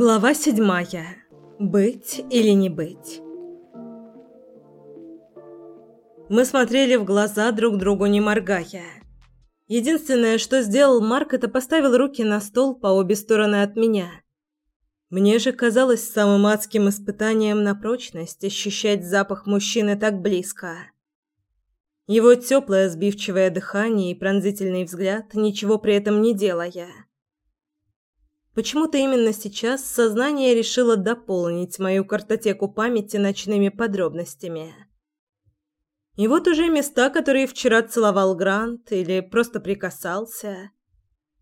Глава седьмая. Быть или не быть. Мы смотрели в глаза друг другу, не моргая. Единственное, что сделал Марк, это поставил руки на стол по обе стороны от меня. Мне же казалось самым адским испытанием на прочность ощущать запах мужчины так близко. Его теплое сбивчивое дыхание и пронзительный взгляд, ничего при этом не делая. Почему-то именно сейчас сознание решило дополнить мою картотеку памяти ночными подробностями. И вот уже места, которые вчера целовал Грант или просто прикасался,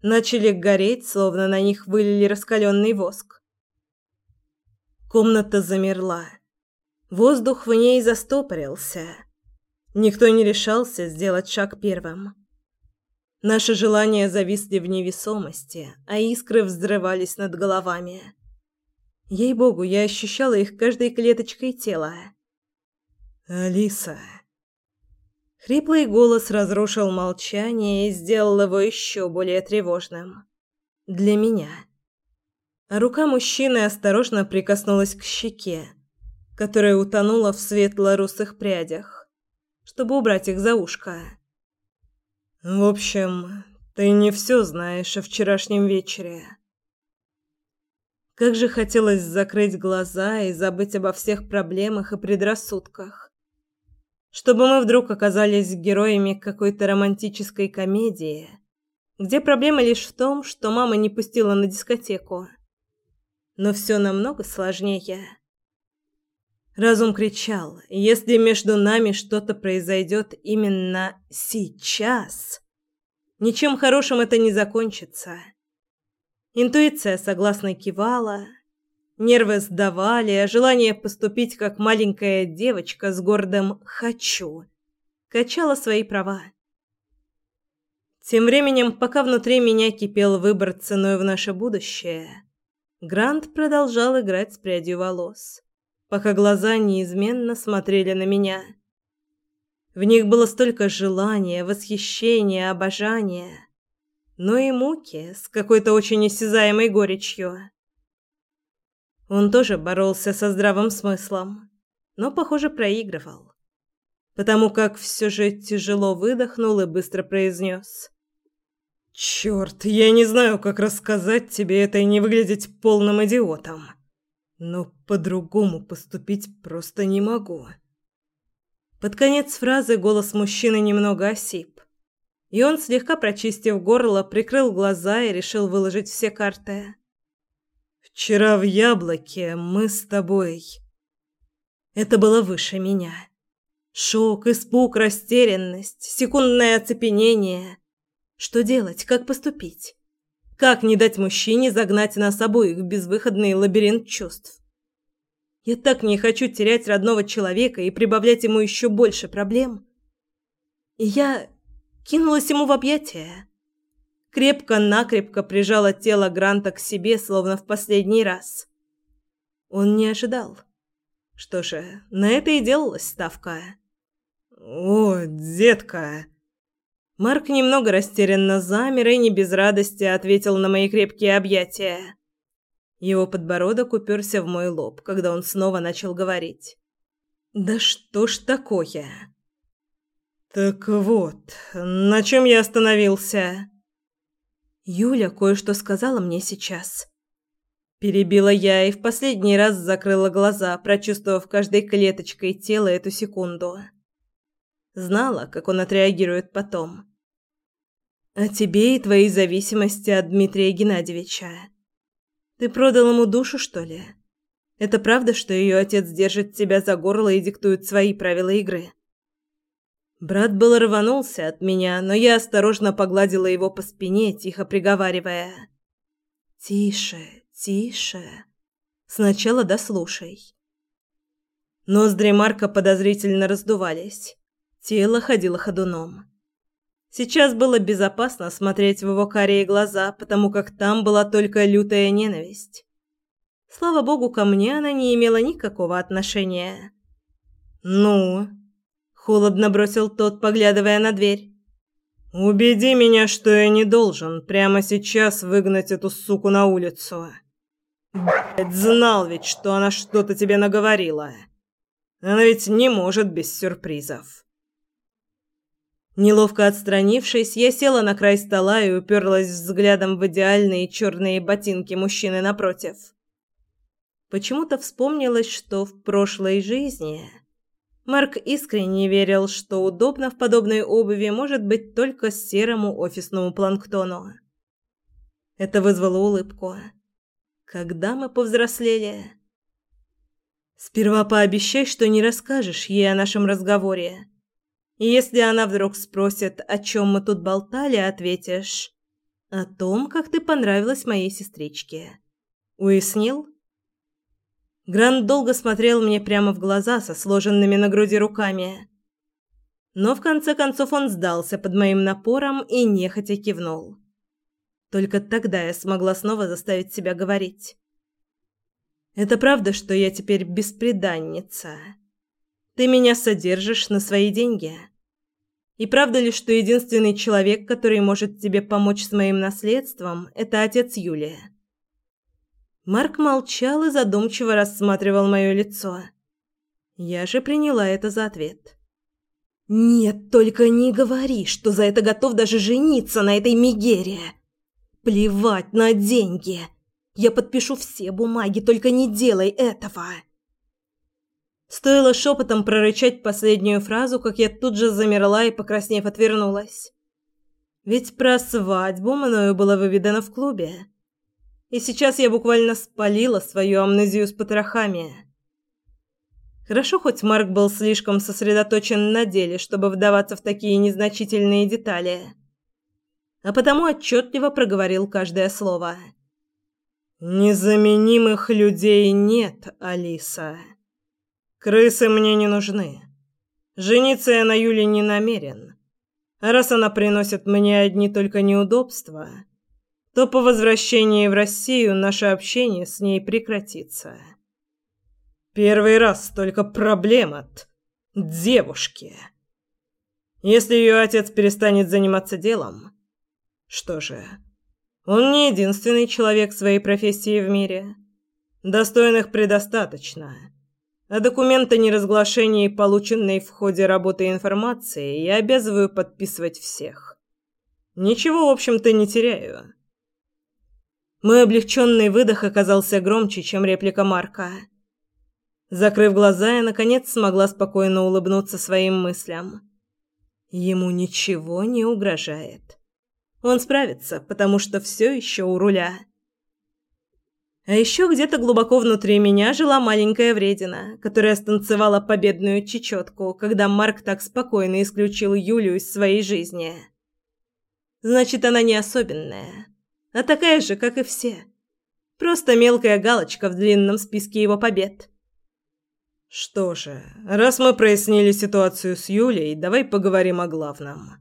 начали гореть, словно на них вылили раскаленный воск. Комната замерла. Воздух в ней застопорился. Никто не решался сделать шаг первым. Наши желания зависли в невесомости, а искры взрывались над головами. Ей-богу, я ощущала их каждой клеточкой тела. «Алиса!» Хриплый голос разрушил молчание и сделал его еще более тревожным. Для меня. Рука мужчины осторожно прикоснулась к щеке, которая утонула в светло-русых прядях чтобы убрать их за ушко. В общем, ты не все знаешь о вчерашнем вечере. Как же хотелось закрыть глаза и забыть обо всех проблемах и предрассудках. Чтобы мы вдруг оказались героями какой-то романтической комедии, где проблема лишь в том, что мама не пустила на дискотеку. Но все намного сложнее. Разум кричал, если между нами что-то произойдет именно сейчас, ничем хорошим это не закончится. Интуиция согласно кивала, нервы сдавали, а желание поступить как маленькая девочка с гордым «хочу» качало свои права. Тем временем, пока внутри меня кипел выбор ценой в наше будущее, Грант продолжал играть с прядью волос пока глаза неизменно смотрели на меня. В них было столько желания, восхищения, обожания, но и муки с какой-то очень осязаемой горечью. Он тоже боролся со здравым смыслом, но, похоже, проигрывал, потому как все же тяжело выдохнул и быстро произнес. «Черт, я не знаю, как рассказать тебе это и не выглядеть полным идиотом но по-другому поступить просто не могу. Под конец фразы голос мужчины немного осип, и он, слегка прочистив горло, прикрыл глаза и решил выложить все карты. «Вчера в яблоке мы с тобой...» Это было выше меня. Шок, испуг, растерянность, секундное оцепенение. Что делать, как поступить? Как не дать мужчине загнать нас обоих в безвыходный лабиринт чувств? Я так не хочу терять родного человека и прибавлять ему еще больше проблем. И я кинулась ему в объятия. Крепко-накрепко прижала тело Гранта к себе, словно в последний раз. Он не ожидал. Что же, на это и делалась ставка. «О, детка!» Марк немного растерянно замер и не без радости ответил на мои крепкие объятия. Его подбородок уперся в мой лоб, когда он снова начал говорить. «Да что ж такое?» «Так вот, на чем я остановился?» «Юля кое-что сказала мне сейчас». Перебила я и в последний раз закрыла глаза, прочувствовав каждой клеточкой тела эту секунду. Знала, как он отреагирует потом. «О тебе и твоей зависимости от Дмитрия Геннадьевича. Ты продал ему душу, что ли? Это правда, что ее отец держит тебя за горло и диктует свои правила игры?» Брат был рванулся от меня, но я осторожно погладила его по спине, тихо приговаривая. «Тише, тише. Сначала дослушай». Ноздри Марка подозрительно раздувались. Тело ходило ходуном. Сейчас было безопасно смотреть в его карие глаза, потому как там была только лютая ненависть. Слава богу, ко мне она не имела никакого отношения. «Ну?» – холодно бросил тот, поглядывая на дверь. «Убеди меня, что я не должен прямо сейчас выгнать эту суку на улицу. Блядь, знал ведь, что она что-то тебе наговорила. Она ведь не может без сюрпризов. Неловко отстранившись, я села на край стола и уперлась взглядом в идеальные черные ботинки мужчины напротив. Почему-то вспомнилось, что в прошлой жизни Марк искренне верил, что удобно в подобной обуви может быть только серому офисному планктону. Это вызвало улыбку. Когда мы повзрослели? Сперва пообещай, что не расскажешь ей о нашем разговоре. И если она вдруг спросит, о чем мы тут болтали, ответишь о том, как ты понравилась моей сестричке. Уяснил? Грант долго смотрел мне прямо в глаза со сложенными на груди руками. Но в конце концов он сдался под моим напором и нехотя кивнул. Только тогда я смогла снова заставить себя говорить. «Это правда, что я теперь бесприданница? Ты меня содержишь на свои деньги? И правда ли, что единственный человек, который может тебе помочь с моим наследством, это отец Юлия?» Марк молчал и задумчиво рассматривал мое лицо. Я же приняла это за ответ. «Нет, только не говори, что за это готов даже жениться на этой Мигере. Плевать на деньги. Я подпишу все бумаги, только не делай этого». Стоило шепотом прорычать последнюю фразу, как я тут же замерла и, покраснев, отвернулась. Ведь про свадьбу мною было выведено в клубе и сейчас я буквально спалила свою амнезию с потрохами. Хорошо, хоть Марк был слишком сосредоточен на деле, чтобы вдаваться в такие незначительные детали. А потому отчетливо проговорил каждое слово. «Незаменимых людей нет, Алиса. Крысы мне не нужны. Жениться я на Юле не намерен. А раз она приносит мне одни только неудобства...» то по возвращении в Россию наше общение с ней прекратится. Первый раз только проблем от девушки. Если ее отец перестанет заниматься делом, что же, он не единственный человек своей профессии в мире. Достойных предостаточно. А документы о неразглашении, полученные в ходе работы информации, я обязываю подписывать всех. Ничего, в общем-то, не теряю. Мой облегченный выдох оказался громче, чем реплика Марка. Закрыв глаза, я наконец смогла спокойно улыбнуться своим мыслям. Ему ничего не угрожает. Он справится, потому что все еще у руля. А еще где-то глубоко внутри меня жила маленькая вредина, которая станцевала победную чечетку, когда Марк так спокойно исключил Юлю из своей жизни. Значит, она не особенная а такая же, как и все. Просто мелкая галочка в длинном списке его побед. Что же, раз мы прояснили ситуацию с Юлей, давай поговорим о главном.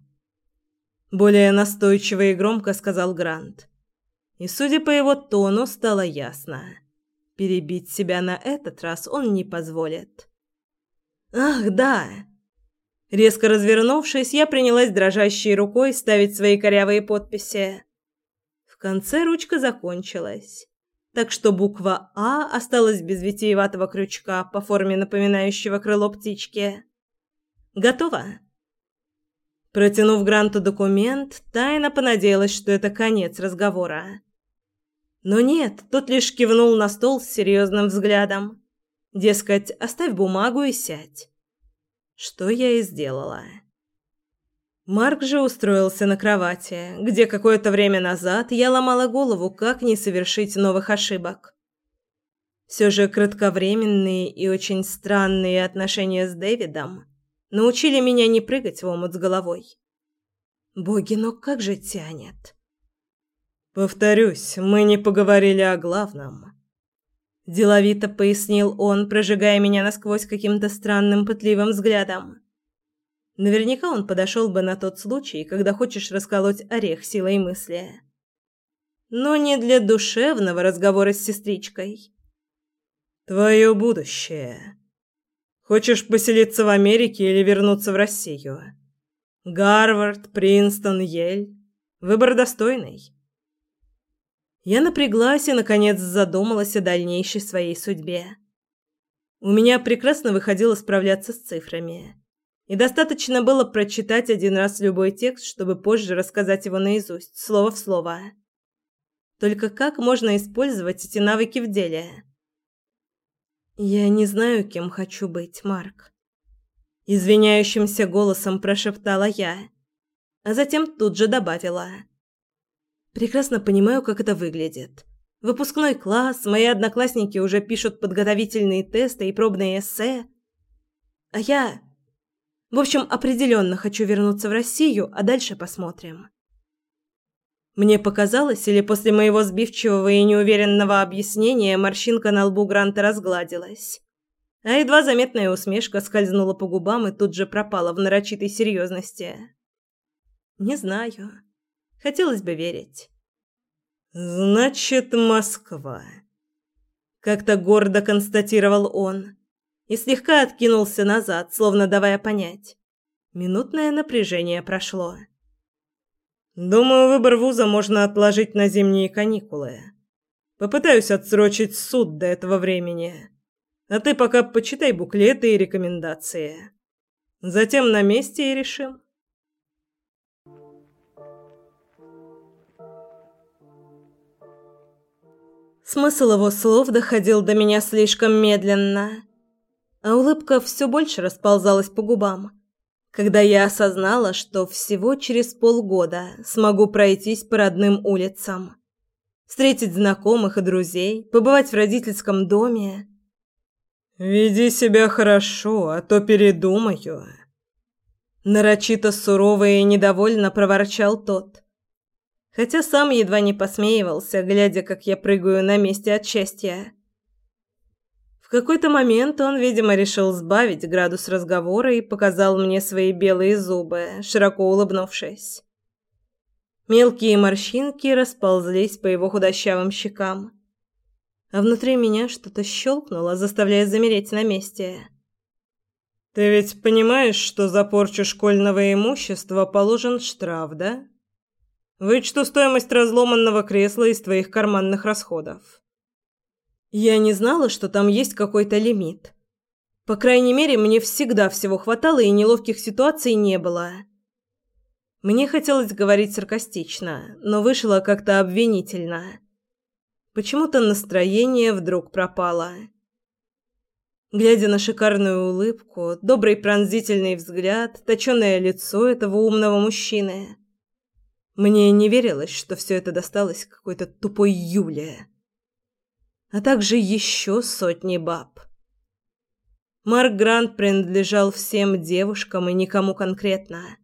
Более настойчиво и громко сказал Грант. И, судя по его тону, стало ясно. Перебить себя на этот раз он не позволит. «Ах, да!» Резко развернувшись, я принялась дрожащей рукой ставить свои корявые подписи. В конце ручка закончилась, так что буква «А» осталась без витиеватого крючка по форме напоминающего крыло птички. «Готово?» Протянув Гранту документ, тайно понадеялась, что это конец разговора. Но нет, тот лишь кивнул на стол с серьезным взглядом. Дескать, оставь бумагу и сядь. Что я и сделала. Марк же устроился на кровати, где какое-то время назад я ломала голову, как не совершить новых ошибок. Все же кратковременные и очень странные отношения с Дэвидом научили меня не прыгать в омут с головой. Боги, но как же тянет. Повторюсь, мы не поговорили о главном. Деловито пояснил он, прожигая меня насквозь каким-то странным пытливым взглядом. Наверняка он подошел бы на тот случай, когда хочешь расколоть орех силой мысли. Но не для душевного разговора с сестричкой. Твое будущее. Хочешь поселиться в Америке или вернуться в Россию? Гарвард, Принстон, Йель. Выбор достойный. Я напряглась и, наконец, задумалась о дальнейшей своей судьбе. У меня прекрасно выходило справляться с цифрами. И достаточно было прочитать один раз любой текст, чтобы позже рассказать его наизусть, слово в слово. Только как можно использовать эти навыки в деле? Я не знаю, кем хочу быть, Марк. Извиняющимся голосом прошептала я, а затем тут же добавила. Прекрасно понимаю, как это выглядит. Выпускной класс, мои одноклассники уже пишут подготовительные тесты и пробные эссе. А я... В общем, определенно хочу вернуться в Россию, а дальше посмотрим. Мне показалось, или после моего сбивчивого и неуверенного объяснения морщинка на лбу Гранта разгладилась, а едва заметная усмешка скользнула по губам и тут же пропала в нарочитой серьезности. Не знаю. Хотелось бы верить. Значит, Москва. Как-то гордо констатировал он и слегка откинулся назад, словно давая понять. Минутное напряжение прошло. Думаю, выбор вуза можно отложить на зимние каникулы. Попытаюсь отсрочить суд до этого времени. А ты пока почитай буклеты и рекомендации. Затем на месте и решим. Смысл его слов доходил до меня слишком медленно, а улыбка все больше расползалась по губам когда я осознала, что всего через полгода смогу пройтись по родным улицам, встретить знакомых и друзей, побывать в родительском доме. «Веди себя хорошо, а то передумаю». Нарочито сурово и недовольно проворчал тот, хотя сам едва не посмеивался, глядя, как я прыгаю на месте от счастья. В какой-то момент он, видимо, решил сбавить градус разговора и показал мне свои белые зубы, широко улыбнувшись. Мелкие морщинки расползлись по его худощавым щекам, а внутри меня что-то щелкнуло, заставляя замереть на месте. «Ты ведь понимаешь, что за порчу школьного имущества положен штраф, да? Вычту стоимость разломанного кресла из твоих карманных расходов». Я не знала, что там есть какой-то лимит. По крайней мере, мне всегда всего хватало и неловких ситуаций не было. Мне хотелось говорить саркастично, но вышло как-то обвинительно. Почему-то настроение вдруг пропало. Глядя на шикарную улыбку, добрый пронзительный взгляд, точёное лицо этого умного мужчины, мне не верилось, что все это досталось какой-то тупой Юле а также еще сотни баб. Марк Грант принадлежал всем девушкам и никому конкретно.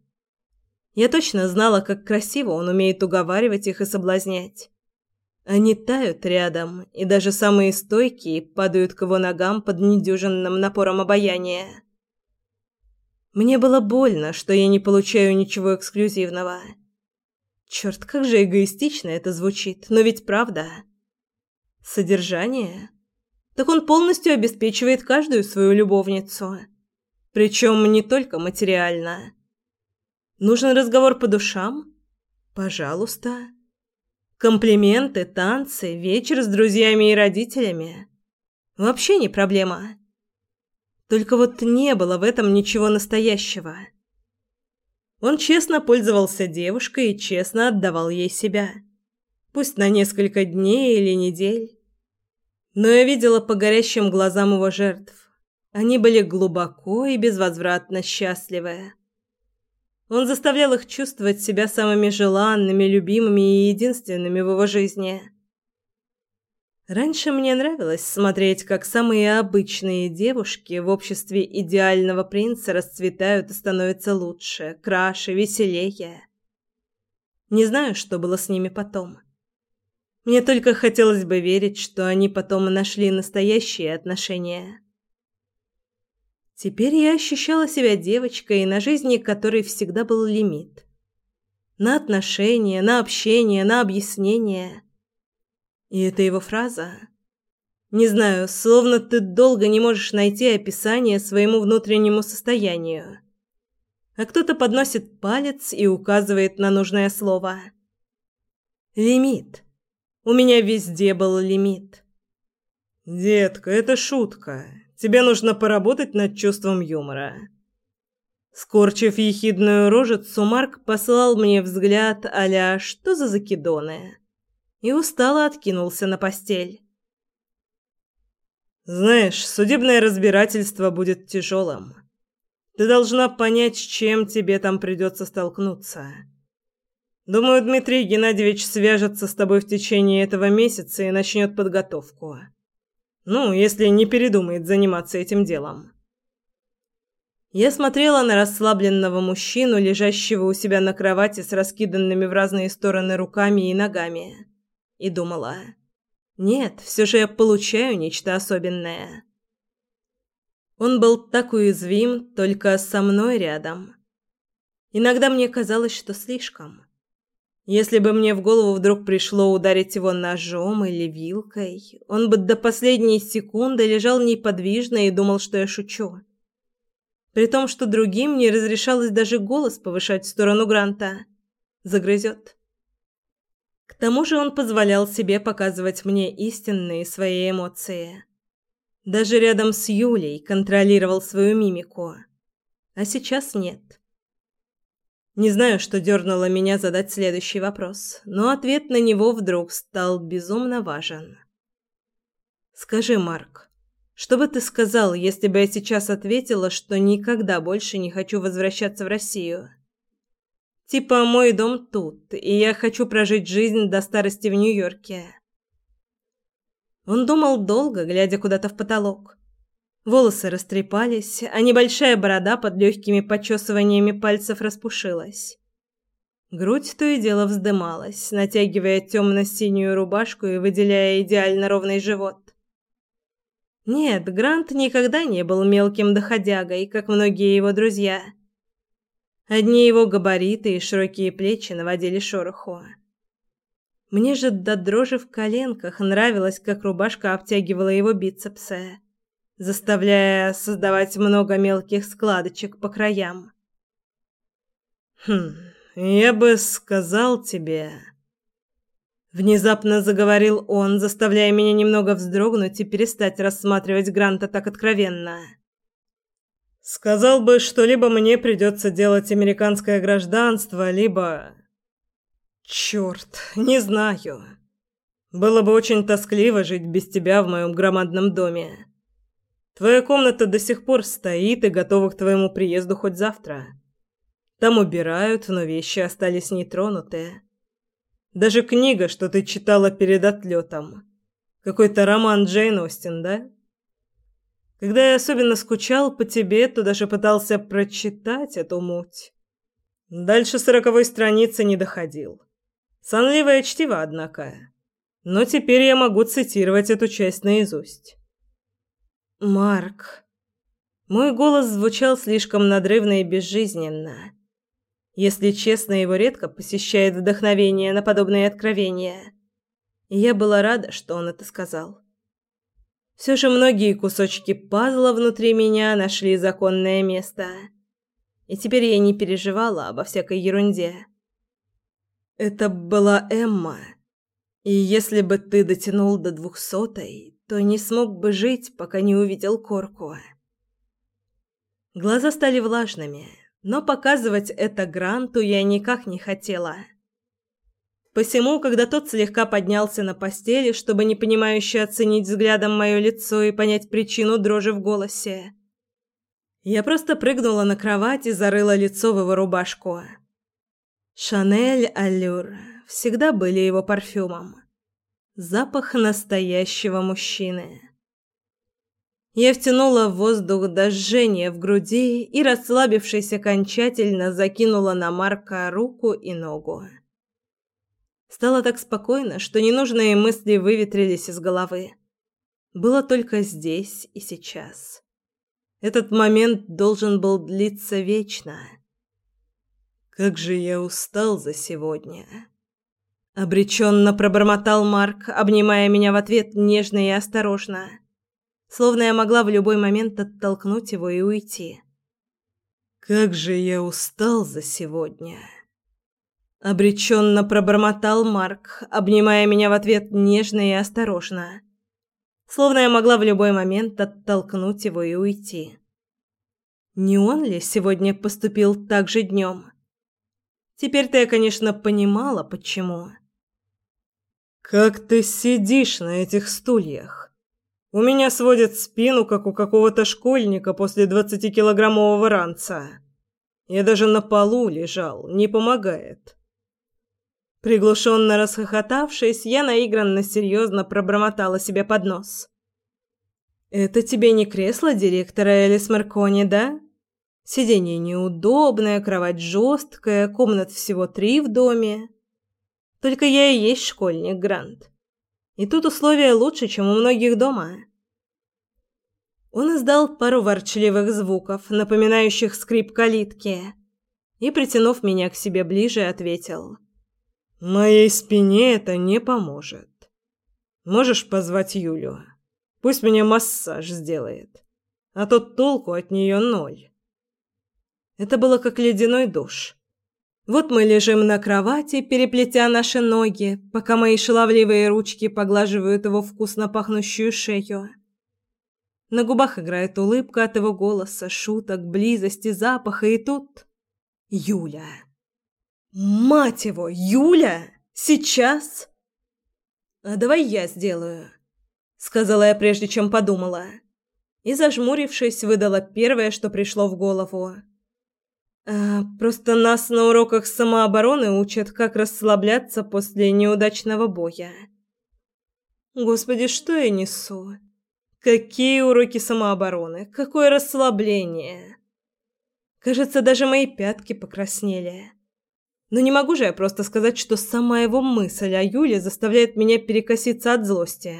Я точно знала, как красиво он умеет уговаривать их и соблазнять. Они тают рядом, и даже самые стойкие падают к его ногам под недюжинным напором обаяния. Мне было больно, что я не получаю ничего эксклюзивного. Черт, как же эгоистично это звучит, но ведь правда. Содержание? Так он полностью обеспечивает каждую свою любовницу. Причем не только материально. Нужен разговор по душам? Пожалуйста. Комплименты, танцы, вечер с друзьями и родителями. Вообще не проблема. Только вот не было в этом ничего настоящего. Он честно пользовался девушкой и честно отдавал ей себя пусть на несколько дней или недель. Но я видела по горящим глазам его жертв. Они были глубоко и безвозвратно счастливы. Он заставлял их чувствовать себя самыми желанными, любимыми и единственными в его жизни. Раньше мне нравилось смотреть, как самые обычные девушки в обществе идеального принца расцветают и становятся лучше, краше, веселее. Не знаю, что было с ними потом. Мне только хотелось бы верить, что они потом нашли настоящие отношения. Теперь я ощущала себя девочкой, на жизни которой всегда был лимит. На отношения, на общение, на объяснение. И это его фраза. Не знаю, словно ты долго не можешь найти описание своему внутреннему состоянию. А кто-то подносит палец и указывает на нужное слово. Лимит. У меня везде был лимит. Детка, это шутка. Тебе нужно поработать над чувством юмора. Скорчив ехидную рожицу, Марк послал мне взгляд а «Что за закидоны?» И устало откинулся на постель. «Знаешь, судебное разбирательство будет тяжелым. Ты должна понять, с чем тебе там придется столкнуться. Думаю, Дмитрий Геннадьевич свяжется с тобой в течение этого месяца и начнет подготовку. Ну, если не передумает заниматься этим делом». Я смотрела на расслабленного мужчину, лежащего у себя на кровати с раскиданными в разные стороны руками и ногами, и думала: "Нет, все же я получаю нечто особенное". Он был так уязвим только со мной рядом. Иногда мне казалось, что слишком. Если бы мне в голову вдруг пришло ударить его ножом или вилкой, он бы до последней секунды лежал неподвижно и думал, что я шучу при том, что другим не разрешалось даже голос повышать в сторону Гранта. Загрызет. Тому же он позволял себе показывать мне истинные свои эмоции. Даже рядом с Юлей контролировал свою мимику. А сейчас нет. Не знаю, что дернуло меня задать следующий вопрос, но ответ на него вдруг стал безумно важен. «Скажи, Марк, что бы ты сказал, если бы я сейчас ответила, что никогда больше не хочу возвращаться в Россию? Типа мой дом тут, и я хочу прожить жизнь до старости в Нью-Йорке. Он думал долго, глядя куда-то в потолок. Волосы растрепались, а небольшая борода под легкими почесываниями пальцев распушилась. Грудь то и дело вздымалась, натягивая темно-синюю рубашку и выделяя идеально ровный живот. Нет, Грант никогда не был мелким доходягой, как многие его друзья. Одни его габариты и широкие плечи наводили шороху. Мне же до дрожи в коленках нравилось, как рубашка обтягивала его бицепсы, заставляя создавать много мелких складочек по краям. Хм, я бы сказал тебе, Внезапно заговорил он, заставляя меня немного вздрогнуть и перестать рассматривать Гранта так откровенно. Сказал бы, что либо мне придется делать американское гражданство, либо... Черт, не знаю. Было бы очень тоскливо жить без тебя в моем громадном доме. Твоя комната до сих пор стоит и готова к твоему приезду хоть завтра. Там убирают, но вещи остались нетронутые. Даже книга, что ты читала перед отлетом. Какой-то роман Джейн Остин, да? Когда я особенно скучал по тебе, то даже пытался прочитать эту муть. Дальше сороковой страницы не доходил. Сонливое чтиво, однако. Но теперь я могу цитировать эту часть наизусть. Марк. Мой голос звучал слишком надрывно и безжизненно. Если честно, его редко посещает вдохновение на подобные откровения. Я была рада, что он это сказал. Все же многие кусочки пазла внутри меня нашли законное место. И теперь я не переживала обо всякой ерунде. Это была Эмма. И если бы ты дотянул до двухсотой, то не смог бы жить, пока не увидел Корку. Глаза стали влажными но показывать это Гранту я никак не хотела. Посему, когда тот слегка поднялся на постели, чтобы непонимающе оценить взглядом мое лицо и понять причину дрожи в голосе, я просто прыгнула на кровать и зарыла лицо в его рубашку. Шанель Аллюр всегда были его парфюмом. Запах настоящего мужчины. Я втянула воздух до жжения в груди и, расслабившись окончательно, закинула на Марка руку и ногу. Стало так спокойно, что ненужные мысли выветрились из головы. Было только здесь и сейчас. Этот момент должен был длиться вечно. Как же я устал за сегодня. Обреченно пробормотал Марк, обнимая меня в ответ нежно и осторожно словно я могла в любой момент оттолкнуть его и уйти. Как же я устал за сегодня. Обреченно пробормотал Марк, обнимая меня в ответ нежно и осторожно. Словно я могла в любой момент оттолкнуть его и уйти. Не он ли сегодня поступил так же днем? Теперь-то я, конечно, понимала, почему. «Как ты сидишь на этих стульях? У меня сводит спину, как у какого-то школьника после двадцатикилограммового ранца. Я даже на полу лежал, не помогает». Приглушенно расхохотавшись, я наигранно серьезно пробормотала себе под нос. «Это тебе не кресло директора Элис Маркони, да? Сиденье неудобное, кровать жесткая, комнат всего три в доме. Только я и есть школьник, Грант. И тут условия лучше, чем у многих дома». Он издал пару ворчливых звуков, напоминающих скрип калитки, и, притянув меня к себе ближе, ответил – Моей спине это не поможет. Можешь позвать Юлю? Пусть мне массаж сделает. А то толку от нее ноль. Это было как ледяной душ. Вот мы лежим на кровати, переплетя наши ноги, пока мои шаловливые ручки поглаживают его вкусно пахнущую шею. На губах играет улыбка от его голоса, шуток, близости, запаха, и тут... Юля. Мать его, Юля? Сейчас? А давай я сделаю, сказала я прежде, чем подумала. И зажмурившись, выдала первое, что пришло в голову. А, просто нас на уроках самообороны учат, как расслабляться после неудачного боя. Господи, что я несу? Какие уроки самообороны? Какое расслабление? Кажется, даже мои пятки покраснели. Но не могу же я просто сказать, что сама его мысль о Юле заставляет меня перекоситься от злости.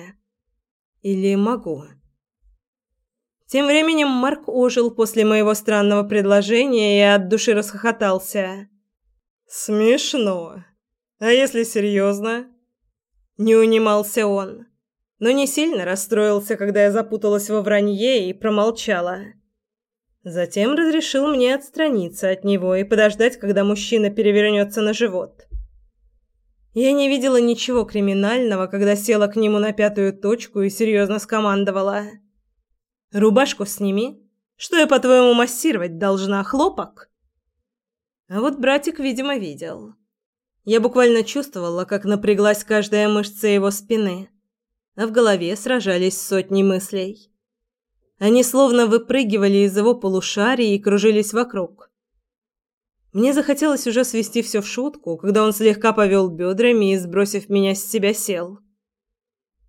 Или могу? Тем временем Марк ожил после моего странного предложения и от души расхохотался. «Смешно. А если серьезно?» Не унимался он, но не сильно расстроился, когда я запуталась во вранье и промолчала. Затем разрешил мне отстраниться от него и подождать, когда мужчина перевернется на живот. Я не видела ничего криминального, когда села к нему на пятую точку и серьезно скомандовала. «Рубашку сними. Что я, по-твоему, массировать должна? Хлопок?» А вот братик, видимо, видел. Я буквально чувствовала, как напряглась каждая мышца его спины, а в голове сражались сотни мыслей. Они словно выпрыгивали из его полушария и кружились вокруг. Мне захотелось уже свести все в шутку, когда он слегка повел бедрами и, сбросив меня с себя, сел.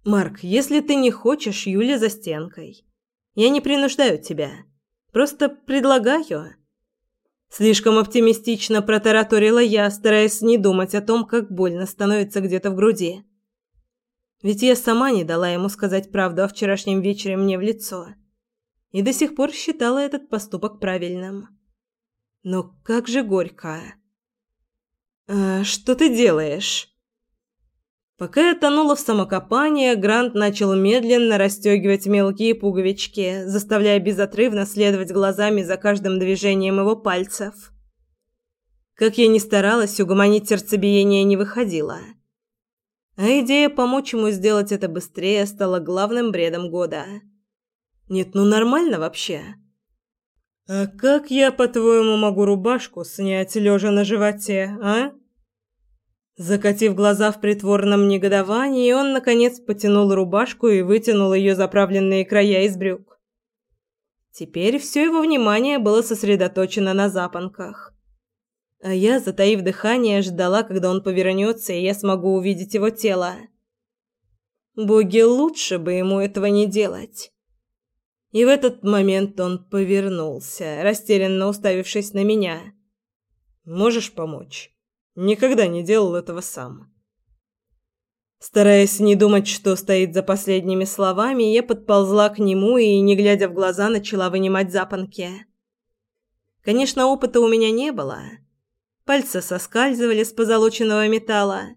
«Марк, если ты не хочешь, Юля за стенкой. Я не принуждаю тебя. Просто предлагаю». Слишком оптимистично протараторила я, стараясь не думать о том, как больно становится где-то в груди. Ведь я сама не дала ему сказать правду о вчерашнем вечере мне в лицо и до сих пор считала этот поступок правильным. Но как же горько. «А что ты делаешь?» Пока я тонула в самокопании, Грант начал медленно расстегивать мелкие пуговички, заставляя безотрывно следовать глазами за каждым движением его пальцев. Как я ни старалась, угомонить сердцебиение не выходило. А идея помочь ему сделать это быстрее стала главным бредом года. Нет, ну нормально вообще. А как я, по-твоему, могу рубашку снять лежа на животе, а? Закатив глаза в притворном негодовании, он наконец потянул рубашку и вытянул ее заправленные края из брюк. Теперь все его внимание было сосредоточено на запонках. А я, затаив дыхание, ждала, когда он повернется, и я смогу увидеть его тело. Боги, лучше бы ему этого не делать. И в этот момент он повернулся, растерянно уставившись на меня. «Можешь помочь? Никогда не делал этого сам». Стараясь не думать, что стоит за последними словами, я подползла к нему и, не глядя в глаза, начала вынимать запонки. Конечно, опыта у меня не было. Пальцы соскальзывали с позолоченного металла,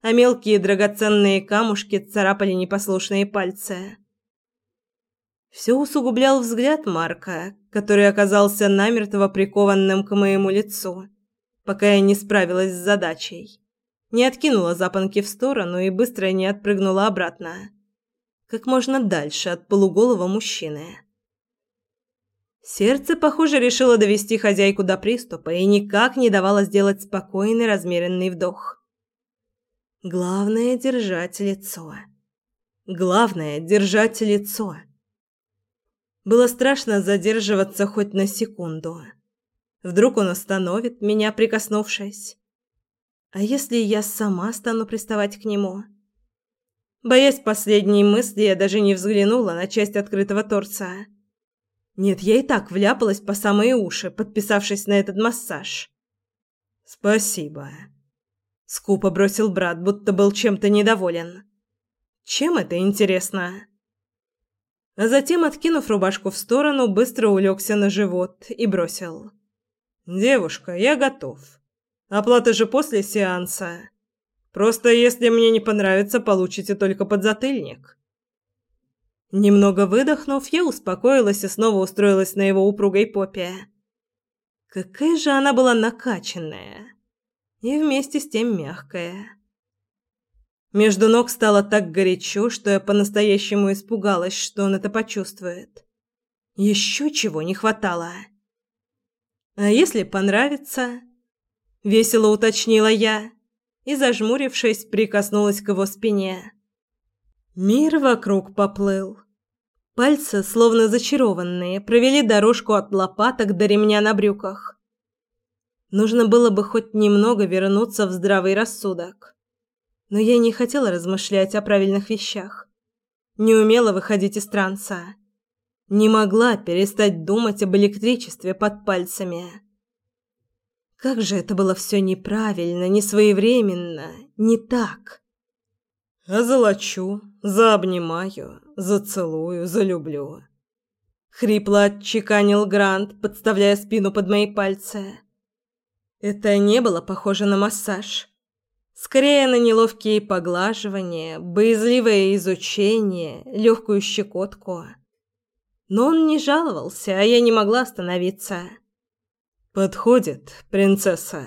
а мелкие драгоценные камушки царапали непослушные пальцы. Все усугублял взгляд Марка, который оказался намертво прикованным к моему лицу, пока я не справилась с задачей. Не откинула запонки в сторону и быстро не отпрыгнула обратно. Как можно дальше от полуголого мужчины. Сердце, похоже, решило довести хозяйку до приступа и никак не давало сделать спокойный размеренный вдох. Главное держать лицо. Главное держать лицо. Было страшно задерживаться хоть на секунду. Вдруг он остановит меня, прикоснувшись. А если я сама стану приставать к нему? Боясь последней мысли, я даже не взглянула на часть открытого торца. Нет, я и так вляпалась по самые уши, подписавшись на этот массаж. Спасибо. Скупо бросил брат, будто был чем-то недоволен. Чем это интересно? А затем, откинув рубашку в сторону, быстро улегся на живот и бросил: "Девушка, я готов. Оплата же после сеанса. Просто если мне не понравится, получите только подзатыльник". Немного выдохнув, я успокоилась и снова устроилась на его упругой попе. Какая же она была накачанная и вместе с тем мягкая. Между ног стало так горячо, что я по-настоящему испугалась, что он это почувствует. Еще чего не хватало. А если понравится, весело уточнила я и зажмурившись, прикоснулась к его спине. Мир вокруг поплыл. Пальцы, словно зачарованные, провели дорожку от лопаток до ремня на брюках. Нужно было бы хоть немного вернуться в здравый рассудок. Но я не хотела размышлять о правильных вещах. Не умела выходить из транса. Не могла перестать думать об электричестве под пальцами. Как же это было все неправильно, несвоевременно, не так. Озолочу, заобнимаю, зацелую, залюблю. Хрипло отчеканил Грант, подставляя спину под мои пальцы. Это не было похоже на массаж. Скорее на неловкие поглаживания, боязливое изучение, легкую щекотку. Но он не жаловался, а я не могла остановиться. «Подходит, принцесса».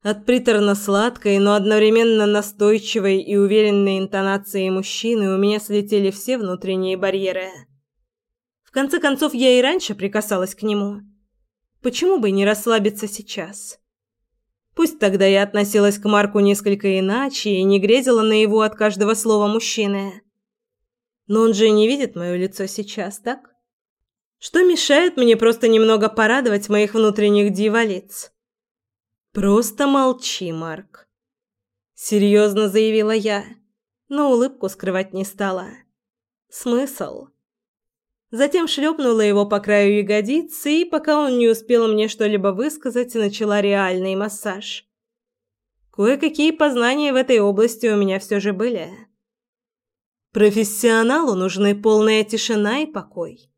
От приторно-сладкой, но одновременно настойчивой и уверенной интонации мужчины у меня слетели все внутренние барьеры. В конце концов, я и раньше прикасалась к нему. Почему бы не расслабиться сейчас? Пусть тогда я относилась к Марку несколько иначе и не грезила на его от каждого слова мужчины. Но он же не видит моё лицо сейчас, так? Что мешает мне просто немного порадовать моих внутренних дьяволиц? Просто молчи, Марк. Серьезно заявила я, но улыбку скрывать не стала. Смысл? Затем шлепнула его по краю ягодицы, и пока он не успел мне что-либо высказать, начала реальный массаж. Кое-какие познания в этой области у меня все же были. Профессионалу нужны полная тишина и покой.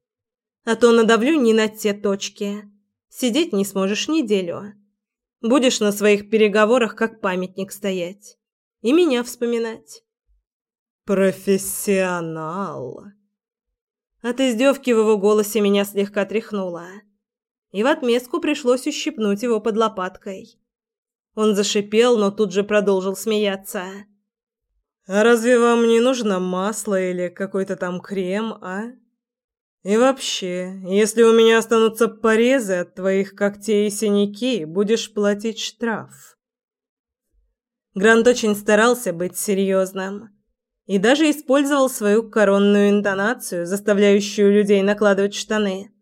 А то надавлю не на те точки. Сидеть не сможешь неделю. Будешь на своих переговорах как памятник стоять и меня вспоминать. Профессионал. От издевки в его голосе меня слегка тряхнуло, и в отместку пришлось ущипнуть его под лопаткой. Он зашипел, но тут же продолжил смеяться. А разве вам не нужно масло или какой-то там крем, а? И вообще, если у меня останутся порезы от твоих когтей и синяки, будешь платить штраф. Грант очень старался быть серьезным и даже использовал свою коронную интонацию, заставляющую людей накладывать штаны.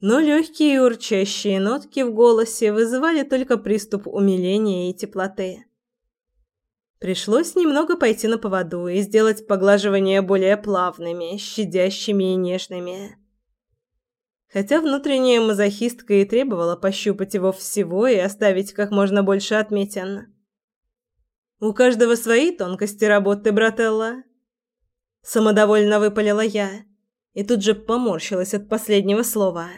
Но легкие урчащие нотки в голосе вызывали только приступ умиления и теплоты. Пришлось немного пойти на поводу и сделать поглаживания более плавными, щадящими и нежными. Хотя внутренняя мазохистка и требовала пощупать его всего и оставить как можно больше отметин. У каждого свои тонкости работы, брателла. Самодовольно выпалила я и тут же поморщилась от последнего слова.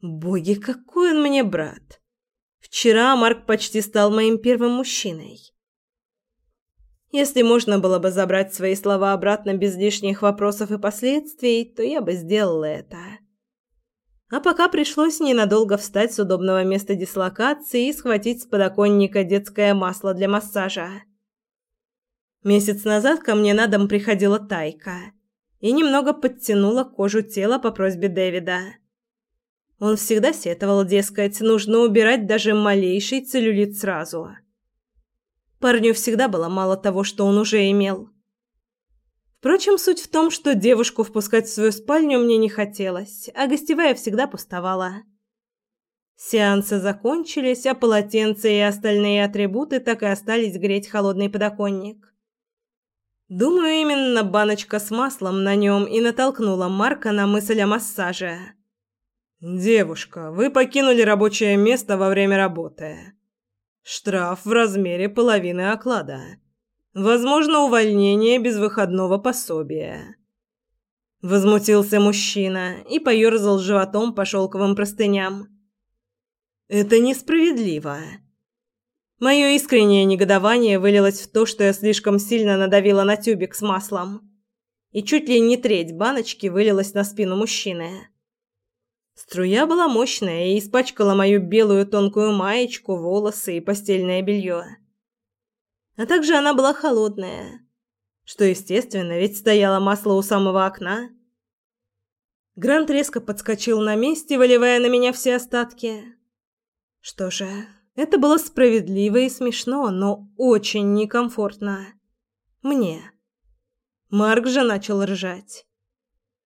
Боги, какой он мне брат! Вчера Марк почти стал моим первым мужчиной. Если можно было бы забрать свои слова обратно без лишних вопросов и последствий, то я бы сделала это. А пока пришлось ненадолго встать с удобного места дислокации и схватить с подоконника детское масло для массажа. Месяц назад ко мне на дом приходила Тайка и немного подтянула кожу тела по просьбе Дэвида. Он всегда сетовал, дескать, нужно убирать даже малейший целлюлит сразу. Парню всегда было мало того, что он уже имел. Впрочем, суть в том, что девушку впускать в свою спальню мне не хотелось, а гостевая всегда пустовала. Сеансы закончились, а полотенца и остальные атрибуты так и остались греть холодный подоконник. Думаю, именно баночка с маслом на нем и натолкнула Марка на мысль о массаже. «Девушка, вы покинули рабочее место во время работы. Штраф в размере половины оклада». Возможно, увольнение без выходного пособия. Возмутился мужчина и поёрзал животом по шелковым простыням. Это несправедливо. Мое искреннее негодование вылилось в то, что я слишком сильно надавила на тюбик с маслом, и чуть ли не треть баночки вылилась на спину мужчины. Струя была мощная и испачкала мою белую тонкую маечку, волосы и постельное белье а также она была холодная. Что естественно, ведь стояло масло у самого окна. Грант резко подскочил на месте, выливая на меня все остатки. Что же, это было справедливо и смешно, но очень некомфортно. Мне. Марк же начал ржать.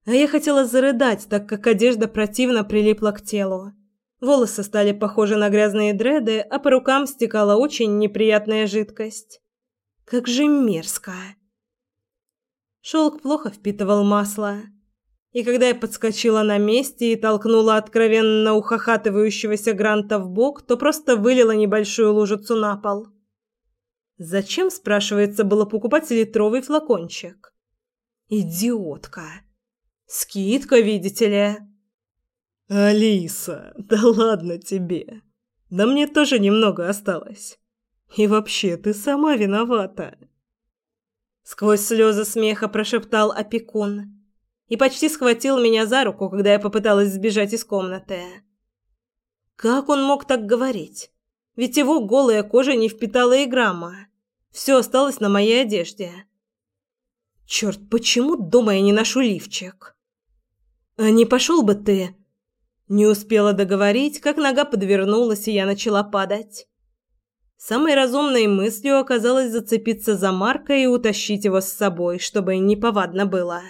А я хотела зарыдать, так как одежда противно прилипла к телу. Волосы стали похожи на грязные дреды, а по рукам стекала очень неприятная жидкость. Как же мерзко. Шелк плохо впитывал масло. И когда я подскочила на месте и толкнула откровенно ухахатывающегося Гранта в бок, то просто вылила небольшую лужицу на пол. Зачем, спрашивается, было покупать литровый флакончик? Идиотка. Скидка, видите ли. Алиса, да ладно тебе. Да мне тоже немного осталось. И вообще, ты сама виновата. Сквозь слезы смеха прошептал опекун и почти схватил меня за руку, когда я попыталась сбежать из комнаты. Как он мог так говорить? Ведь его голая кожа не впитала и грамма. Все осталось на моей одежде. Черт, почему дома я не ношу лифчик? А не пошел бы ты, не успела договорить, как нога подвернулась, и я начала падать. Самой разумной мыслью оказалось зацепиться за Марка и утащить его с собой, чтобы неповадно было.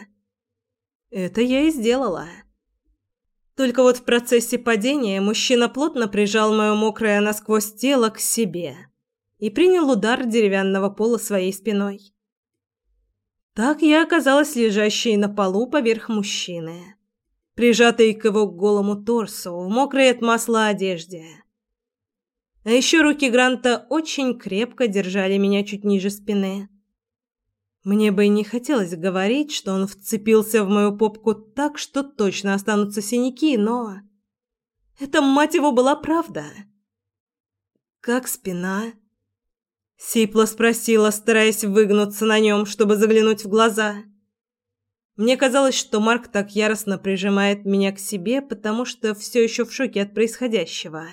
Это я и сделала. Только вот в процессе падения мужчина плотно прижал моё мокрое насквозь тело к себе и принял удар деревянного пола своей спиной. Так я оказалась лежащей на полу поверх мужчины прижатой к его голому торсу в мокрой от масла одежде. А еще руки Гранта очень крепко держали меня чуть ниже спины. Мне бы и не хотелось говорить, что он вцепился в мою попку так, что точно останутся синяки, но это мать его была правда. Как спина? Сипло спросила, стараясь выгнуться на нем, чтобы заглянуть в глаза. Мне казалось, что Марк так яростно прижимает меня к себе, потому что все еще в шоке от происходящего.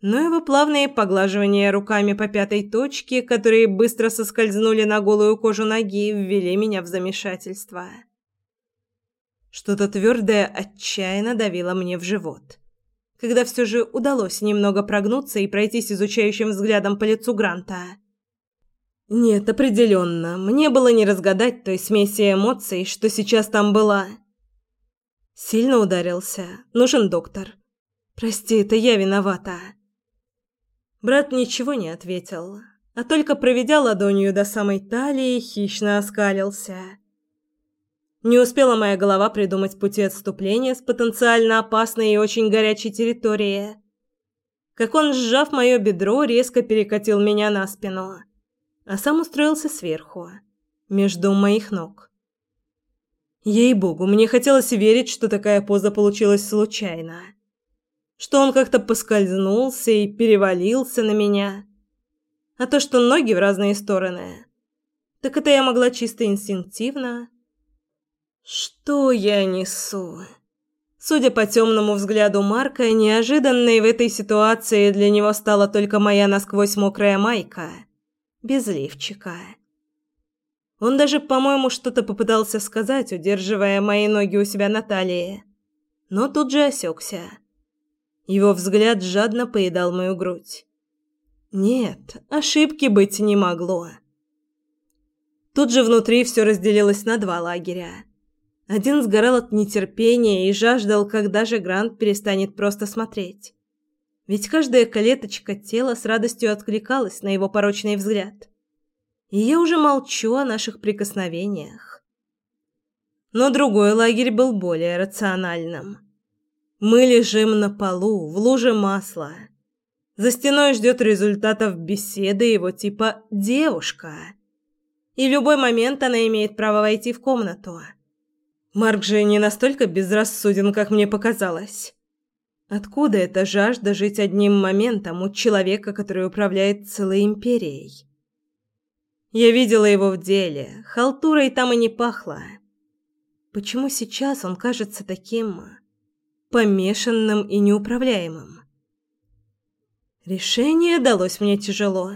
Но его плавные поглаживания руками по пятой точке, которые быстро соскользнули на голую кожу ноги, ввели меня в замешательство. Что-то твердое отчаянно давило мне в живот. Когда все же удалось немного прогнуться и пройтись изучающим взглядом по лицу Гранта – нет, определенно, мне было не разгадать той смеси эмоций, что сейчас там была. Сильно ударился. Нужен доктор. Прости, это я виновата. Брат ничего не ответил, а только проведя ладонью до самой талии, хищно оскалился. Не успела моя голова придумать пути отступления с потенциально опасной и очень горячей территории, как он, сжав мое бедро, резко перекатил меня на спину а сам устроился сверху, между моих ног. Ей-богу, мне хотелось верить, что такая поза получилась случайно. Что он как-то поскользнулся и перевалился на меня. А то, что ноги в разные стороны, так это я могла чисто инстинктивно. Что я несу? Судя по темному взгляду Марка, неожиданной в этой ситуации для него стала только моя насквозь мокрая майка, без лифчика. Он даже, по-моему, что-то попытался сказать, удерживая мои ноги у себя на талии, но тут же осекся. Его взгляд жадно поедал мою грудь. Нет, ошибки быть не могло. Тут же внутри все разделилось на два лагеря. Один сгорал от нетерпения и жаждал, когда же Грант перестанет просто смотреть. Ведь каждая клеточка тела с радостью откликалась на его порочный взгляд. И я уже молчу о наших прикосновениях. Но другой лагерь был более рациональным. Мы лежим на полу, в луже масла. За стеной ждет результатов беседы его типа «девушка». И в любой момент она имеет право войти в комнату. Марк же не настолько безрассуден, как мне показалось. Откуда эта жажда жить одним моментом у человека, который управляет целой империей? Я видела его в деле, халтурой там и не пахло. Почему сейчас он кажется таким помешанным и неуправляемым? Решение далось мне тяжело.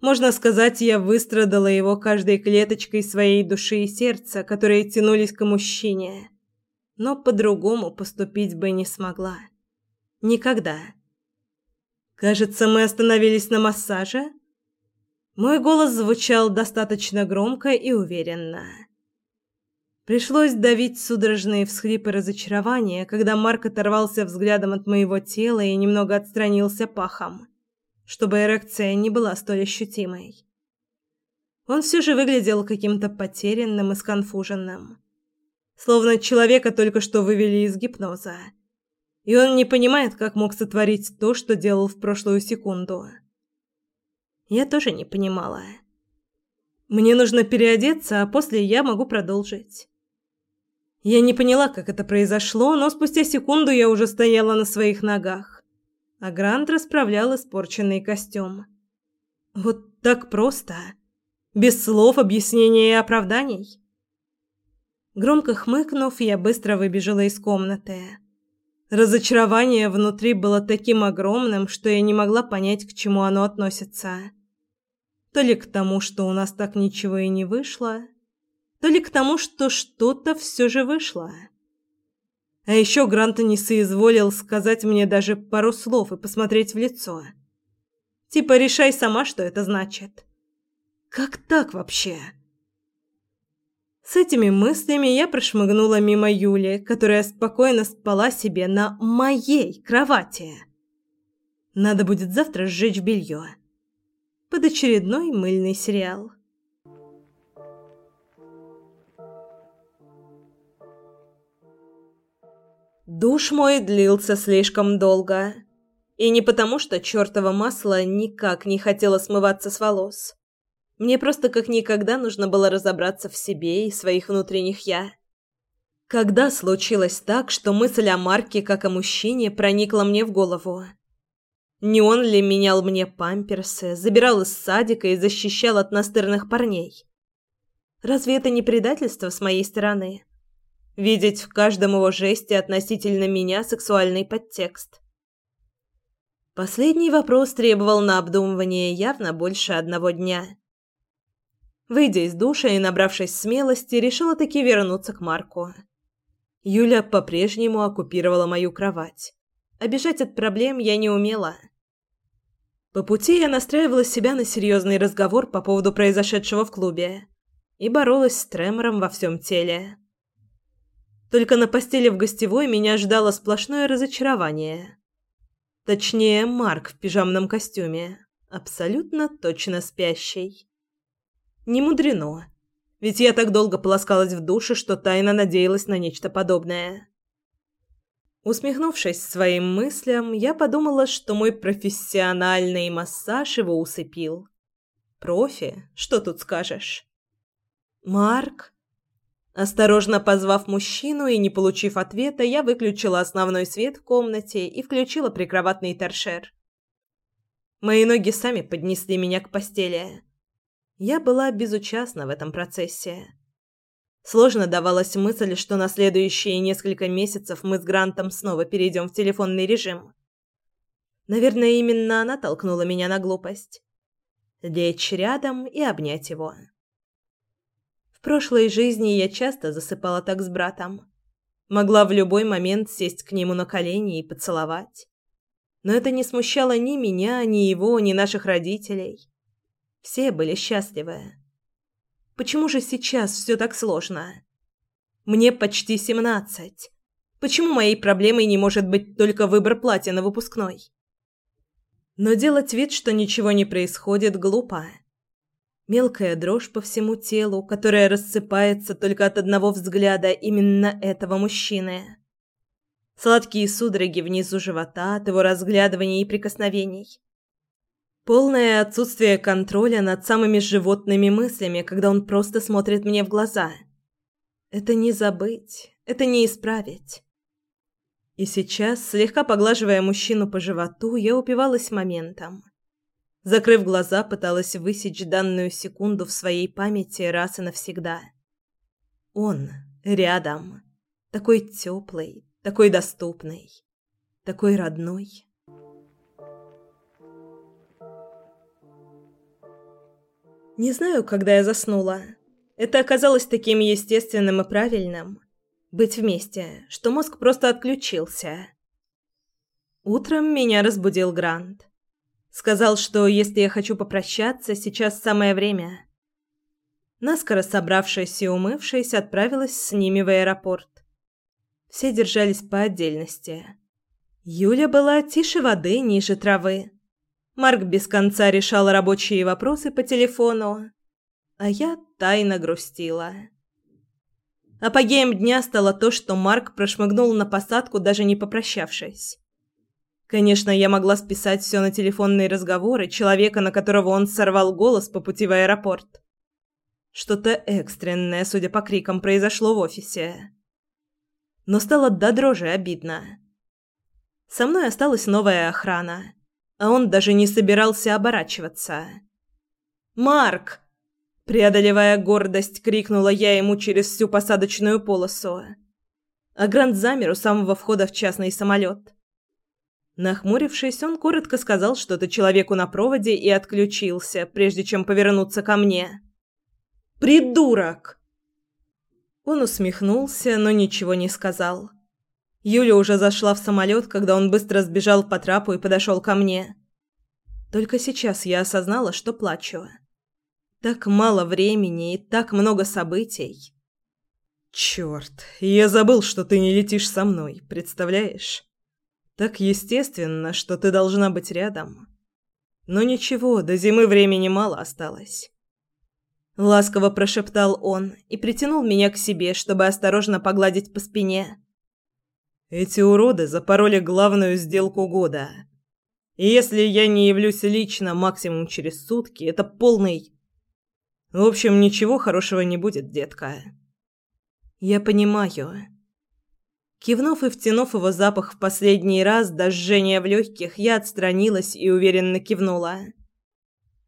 Можно сказать, я выстрадала его каждой клеточкой своей души и сердца, которые тянулись к мужчине. Но по-другому поступить бы не смогла. Никогда. Кажется, мы остановились на массаже. Мой голос звучал достаточно громко и уверенно. Пришлось давить судорожные всхлипы разочарования, когда Марк оторвался взглядом от моего тела и немного отстранился пахом, чтобы эрекция не была столь ощутимой. Он все же выглядел каким-то потерянным и сконфуженным. Словно человека только что вывели из гипноза. И он не понимает, как мог сотворить то, что делал в прошлую секунду. Я тоже не понимала. Мне нужно переодеться, а после я могу продолжить. Я не поняла, как это произошло, но спустя секунду я уже стояла на своих ногах, а Грант расправлял испорченный костюм. Вот так просто, без слов, объяснений и оправданий. Громко хмыкнув, я быстро выбежала из комнаты. Разочарование внутри было таким огромным, что я не могла понять, к чему оно относится. То ли к тому, что у нас так ничего и не вышло, то ли к тому, что что-то все же вышло. А еще Грант не соизволил сказать мне даже пару слов и посмотреть в лицо. Типа решай сама, что это значит. Как так вообще? С этими мыслями я прошмыгнула мимо Юли, которая спокойно спала себе на моей кровати. Надо будет завтра сжечь белье. Под очередной мыльный сериал. Душ мой длился слишком долго. И не потому, что чёртово масло никак не хотело смываться с волос. Мне просто как никогда нужно было разобраться в себе и своих внутренних «я». Когда случилось так, что мысль о Марке как о мужчине проникла мне в голову? Не он ли менял мне памперсы, забирал из садика и защищал от настырных парней? Разве это не предательство с моей стороны? Видеть в каждом его жесте относительно меня сексуальный подтекст. Последний вопрос требовал на обдумывание явно больше одного дня. Выйдя из душа и набравшись смелости, решила таки вернуться к Марку. Юля по-прежнему оккупировала мою кровать. Обижать от проблем я не умела. По пути я настраивала себя на серьезный разговор по поводу произошедшего в клубе и боролась с тремором во всем теле. Только на постели в гостевой меня ждало сплошное разочарование. Точнее, Марк в пижамном костюме, абсолютно точно спящий. Не мудрено. Ведь я так долго полоскалась в душе, что тайно надеялась на нечто подобное. Усмехнувшись своим мыслям, я подумала, что мой профессиональный массаж его усыпил. Профи, что тут скажешь? Марк? Осторожно позвав мужчину и не получив ответа, я выключила основной свет в комнате и включила прикроватный торшер. Мои ноги сами поднесли меня к постели. Я была безучастна в этом процессе. Сложно давалась мысль, что на следующие несколько месяцев мы с Грантом снова перейдем в телефонный режим. Наверное, именно она толкнула меня на глупость. Лечь рядом и обнять его. В прошлой жизни я часто засыпала так с братом. Могла в любой момент сесть к нему на колени и поцеловать. Но это не смущало ни меня, ни его, ни наших родителей. Все были счастливы. Почему же сейчас все так сложно? Мне почти семнадцать. Почему моей проблемой не может быть только выбор платья на выпускной? Но делать вид, что ничего не происходит, глупо. Мелкая дрожь по всему телу, которая рассыпается только от одного взгляда именно этого мужчины. Сладкие судороги внизу живота от его разглядываний и прикосновений. Полное отсутствие контроля над самыми животными мыслями, когда он просто смотрит мне в глаза. Это не забыть, это не исправить. И сейчас, слегка поглаживая мужчину по животу, я упивалась моментом. Закрыв глаза, пыталась высечь данную секунду в своей памяти раз и навсегда. Он рядом, такой теплый, такой доступный, такой родной. Не знаю, когда я заснула. Это оказалось таким естественным и правильным. Быть вместе, что мозг просто отключился. Утром меня разбудил Грант. Сказал, что если я хочу попрощаться, сейчас самое время. Наскоро собравшись и умывшись, отправилась с ними в аэропорт. Все держались по отдельности. Юля была тише воды, ниже травы. Марк без конца решал рабочие вопросы по телефону, а я тайно грустила. Апогеем дня стало то, что Марк прошмыгнул на посадку, даже не попрощавшись. Конечно, я могла списать все на телефонные разговоры человека, на которого он сорвал голос по пути в аэропорт. Что-то экстренное, судя по крикам, произошло в офисе. Но стало до дрожи обидно. Со мной осталась новая охрана а он даже не собирался оборачиваться. «Марк!» Преодолевая гордость, крикнула я ему через всю посадочную полосу. А Грант замер у самого входа в частный самолет. Нахмурившись, он коротко сказал что-то человеку на проводе и отключился, прежде чем повернуться ко мне. «Придурок!» Он усмехнулся, но ничего не сказал. Юля уже зашла в самолет, когда он быстро сбежал по трапу и подошел ко мне. Только сейчас я осознала, что плачу. Так мало времени и так много событий. Черт, я забыл, что ты не летишь со мной, представляешь? Так естественно, что ты должна быть рядом. Но ничего, до зимы времени мало осталось. Ласково прошептал он и притянул меня к себе, чтобы осторожно погладить по спине. Эти уроды запороли главную сделку года. И если я не явлюсь лично максимум через сутки, это полный... В общем, ничего хорошего не будет, детка. Я понимаю. Кивнув и втянув его запах в последний раз до жжения в легких, я отстранилась и уверенно кивнула.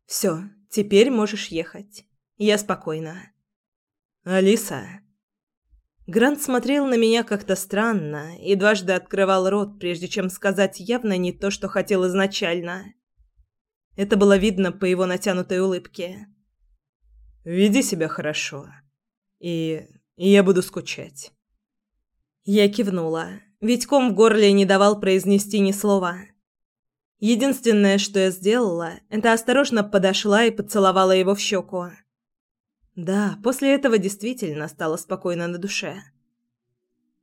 «Все, теперь можешь ехать. Я спокойна». «Алиса...» Грант смотрел на меня как-то странно и дважды открывал рот, прежде чем сказать явно не то, что хотел изначально. Это было видно по его натянутой улыбке. «Веди себя хорошо. И... и я буду скучать». Я кивнула. Ведь ком в горле не давал произнести ни слова. Единственное, что я сделала, это осторожно подошла и поцеловала его в щеку. Да, после этого действительно стало спокойно на душе.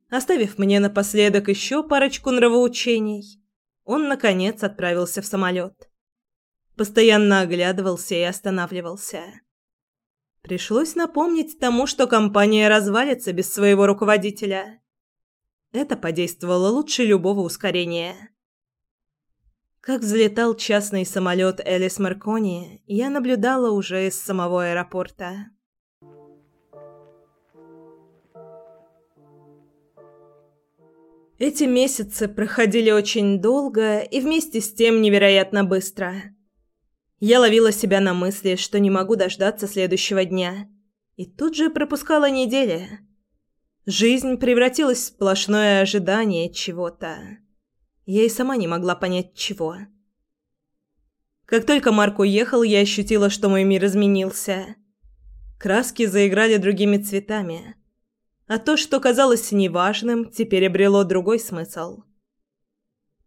Оставив мне напоследок еще парочку нравоучений, он, наконец, отправился в самолет. Постоянно оглядывался и останавливался. Пришлось напомнить тому, что компания развалится без своего руководителя. Это подействовало лучше любого ускорения. Как взлетал частный самолет Элис Маркони, я наблюдала уже из самого аэропорта. Эти месяцы проходили очень долго и вместе с тем невероятно быстро. Я ловила себя на мысли, что не могу дождаться следующего дня. И тут же пропускала недели. Жизнь превратилась в сплошное ожидание чего-то. Я и сама не могла понять, чего. Как только Марк уехал, я ощутила, что мой мир изменился. Краски заиграли другими цветами. А то, что казалось неважным, теперь обрело другой смысл.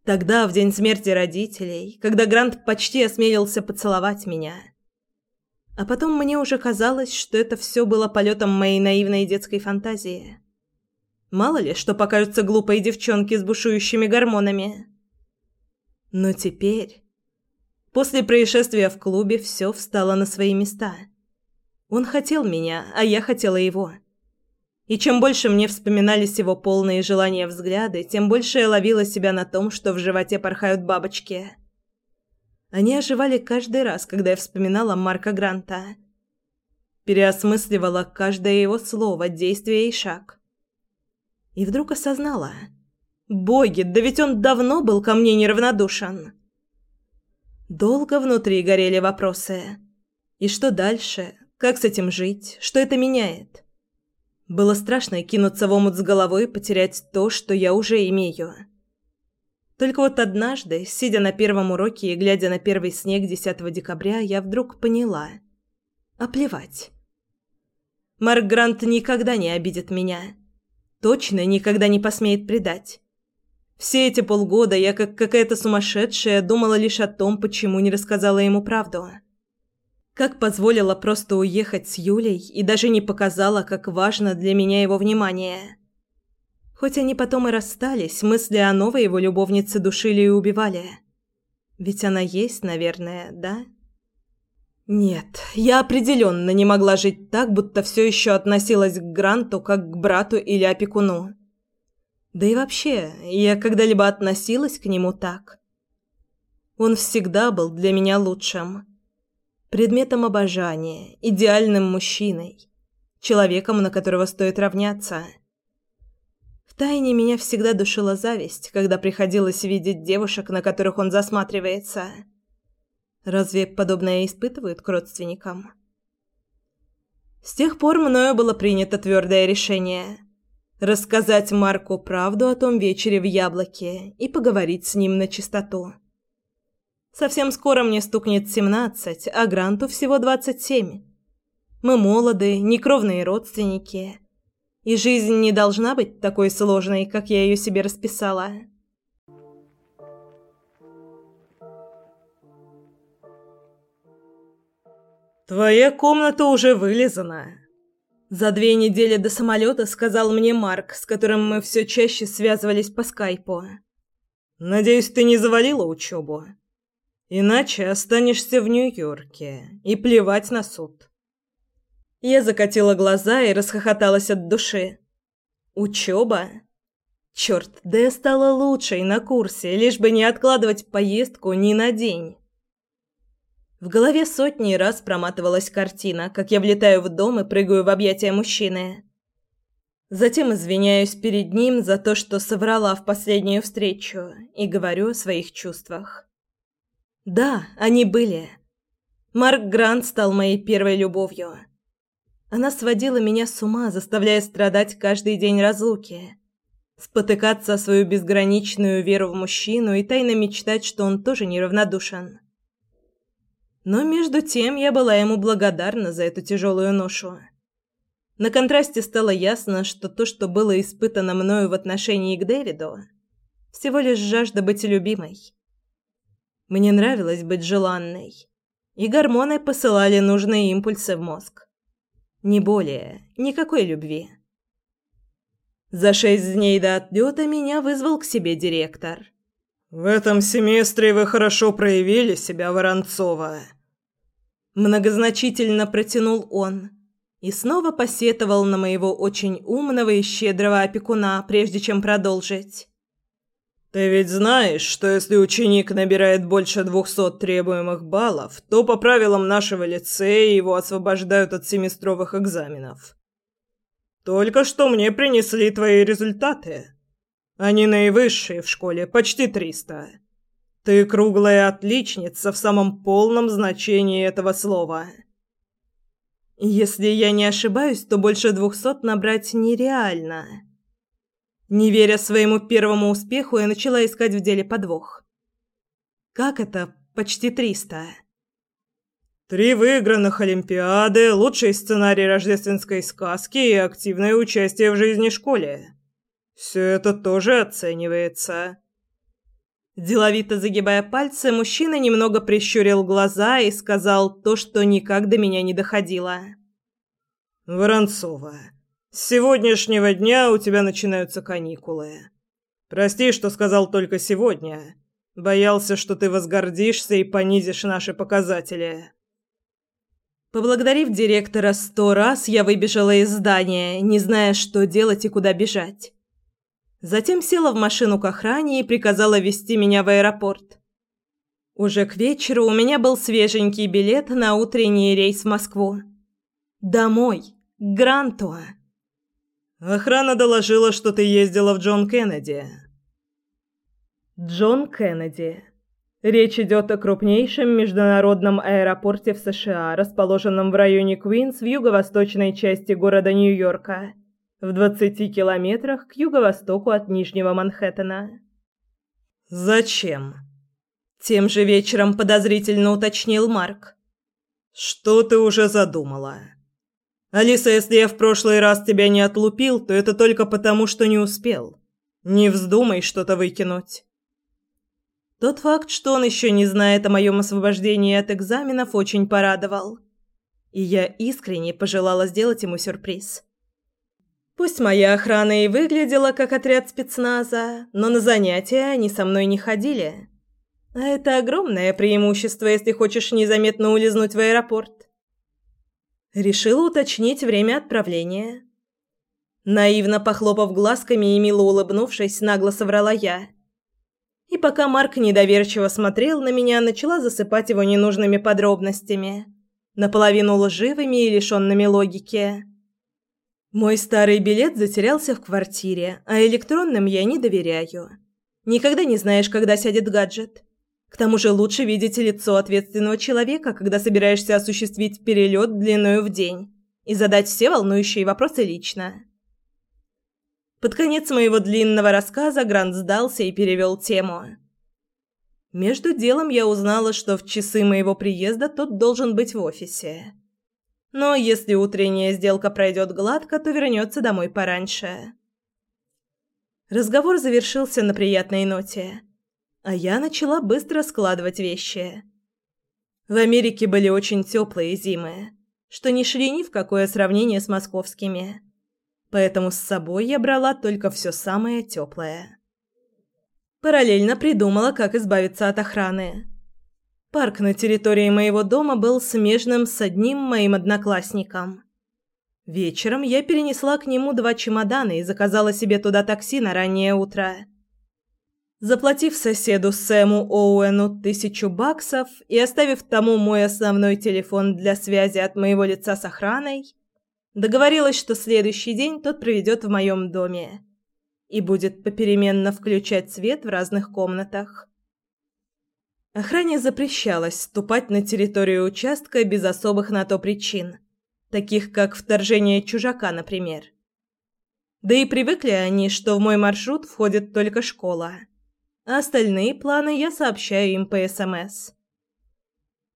Тогда, в день смерти родителей, когда Грант почти осмелился поцеловать меня. А потом мне уже казалось, что это все было полетом моей наивной детской фантазии. Мало ли, что покажутся глупые девчонки с бушующими гормонами. Но теперь... После происшествия в клубе все встало на свои места. Он хотел меня, а я хотела его. И чем больше мне вспоминались его полные желания взгляды, тем больше я ловила себя на том, что в животе порхают бабочки. Они оживали каждый раз, когда я вспоминала Марка Гранта. Переосмысливала каждое его слово, действие и шаг. И вдруг осознала. «Боги, да ведь он давно был ко мне неравнодушен!» Долго внутри горели вопросы. И что дальше? Как с этим жить? Что это меняет? Было страшно кинуться в омут с головой и потерять то, что я уже имею. Только вот однажды, сидя на первом уроке и глядя на первый снег 10 декабря, я вдруг поняла. А плевать. Марк Грант никогда не обидит меня. Точно никогда не посмеет предать. Все эти полгода я, как какая-то сумасшедшая, думала лишь о том, почему не рассказала ему правду. Как позволила просто уехать с Юлей и даже не показала, как важно для меня его внимание. Хоть они потом и расстались, мысли о новой его любовнице душили и убивали. Ведь она есть, наверное, да? Нет, я определенно не могла жить так, будто все еще относилась к Гранту как к брату или опекуну. Да и вообще, я когда-либо относилась к нему так. Он всегда был для меня лучшим предметом обожания, идеальным мужчиной, человеком, на которого стоит равняться. Втайне меня всегда душила зависть, когда приходилось видеть девушек, на которых он засматривается. Разве подобное испытывают к родственникам? С тех пор мною было принято твердое решение рассказать Марку правду о том вечере в Яблоке и поговорить с ним на чистоту. Совсем скоро мне стукнет семнадцать, а Гранту всего двадцать семь. Мы молоды, некровные родственники. И жизнь не должна быть такой сложной, как я ее себе расписала. «Твоя комната уже вылизана», за две недели до самолета сказал мне Марк, с которым мы все чаще связывались по скайпу. «Надеюсь, ты не завалила учебу?» Иначе останешься в Нью-Йорке и плевать на суд. Я закатила глаза и расхохоталась от души. Учеба? Черт, да я стала лучшей на курсе, лишь бы не откладывать поездку ни на день. В голове сотни раз проматывалась картина, как я влетаю в дом и прыгаю в объятия мужчины. Затем извиняюсь перед ним за то, что соврала в последнюю встречу, и говорю о своих чувствах. Да, они были. Марк Грант стал моей первой любовью. Она сводила меня с ума, заставляя страдать каждый день разлуки. Спотыкаться о свою безграничную веру в мужчину и тайно мечтать, что он тоже неравнодушен. Но между тем я была ему благодарна за эту тяжелую ношу. На контрасте стало ясно, что то, что было испытано мною в отношении к Дэвиду, всего лишь жажда быть любимой. Мне нравилось быть желанной, и гормоны посылали нужные импульсы в мозг. Не более, никакой любви. За шесть дней до отлета меня вызвал к себе директор. «В этом семестре вы хорошо проявили себя, Воронцова». Многозначительно протянул он и снова посетовал на моего очень умного и щедрого опекуна, прежде чем продолжить. Ты ведь знаешь, что если ученик набирает больше двухсот требуемых баллов, то по правилам нашего лицея его освобождают от семестровых экзаменов. Только что мне принесли твои результаты. Они наивысшие в школе, почти триста. Ты круглая отличница в самом полном значении этого слова. Если я не ошибаюсь, то больше двухсот набрать нереально. Не веря своему первому успеху, я начала искать в деле подвох. Как это почти триста? Три выигранных Олимпиады, лучший сценарий рождественской сказки и активное участие в жизни школе. Все это тоже оценивается. Деловито загибая пальцы, мужчина немного прищурил глаза и сказал то, что никак до меня не доходило. «Воронцова, с сегодняшнего дня у тебя начинаются каникулы. Прости, что сказал только сегодня. Боялся, что ты возгордишься и понизишь наши показатели». Поблагодарив директора сто раз, я выбежала из здания, не зная, что делать и куда бежать. Затем села в машину к охране и приказала везти меня в аэропорт. Уже к вечеру у меня был свеженький билет на утренний рейс в Москву. Домой, к Грантуа. Охрана доложила, что ты ездила в Джон Кеннеди. Джон Кеннеди. Речь идет о крупнейшем международном аэропорте в США, расположенном в районе Квинс в юго-восточной части города Нью-Йорка, в 20 километрах к юго-востоку от Нижнего Манхэттена. «Зачем?» Тем же вечером подозрительно уточнил Марк. «Что ты уже задумала?» «Алиса, если я в прошлый раз тебя не отлупил, то это только потому, что не успел. Не вздумай что-то выкинуть». Тот факт, что он еще не знает о моем освобождении от экзаменов, очень порадовал. И я искренне пожелала сделать ему сюрприз. Пусть моя охрана и выглядела как отряд спецназа, но на занятия они со мной не ходили. А это огромное преимущество, если хочешь незаметно улизнуть в аэропорт. Решила уточнить время отправления. Наивно похлопав глазками и мило улыбнувшись, нагло соврала я. И пока Марк недоверчиво смотрел на меня, начала засыпать его ненужными подробностями, наполовину лживыми и лишенными логики. Мой старый билет затерялся в квартире, а электронным я не доверяю. Никогда не знаешь, когда сядет гаджет. К тому же лучше видеть лицо ответственного человека, когда собираешься осуществить перелет длиною в день и задать все волнующие вопросы лично. Под конец моего длинного рассказа Грант сдался и перевел тему. Между делом я узнала, что в часы моего приезда тот должен быть в офисе. Но если утренняя сделка пройдет гладко, то вернется домой пораньше. Разговор завершился на приятной ноте, а я начала быстро складывать вещи. В Америке были очень теплые зимы, что не шли ни в какое сравнение с московскими поэтому с собой я брала только все самое теплое. Параллельно придумала, как избавиться от охраны. Парк на территории моего дома был смежным с одним моим одноклассником. Вечером я перенесла к нему два чемодана и заказала себе туда такси на раннее утро. Заплатив соседу Сэму Оуэну тысячу баксов и оставив тому мой основной телефон для связи от моего лица с охраной, Договорилась, что следующий день тот проведет в моем доме и будет попеременно включать свет в разных комнатах. Охране запрещалось ступать на территорию участка без особых на то причин, таких как вторжение чужака, например. Да и привыкли они, что в мой маршрут входит только школа, а остальные планы я сообщаю им по СМС.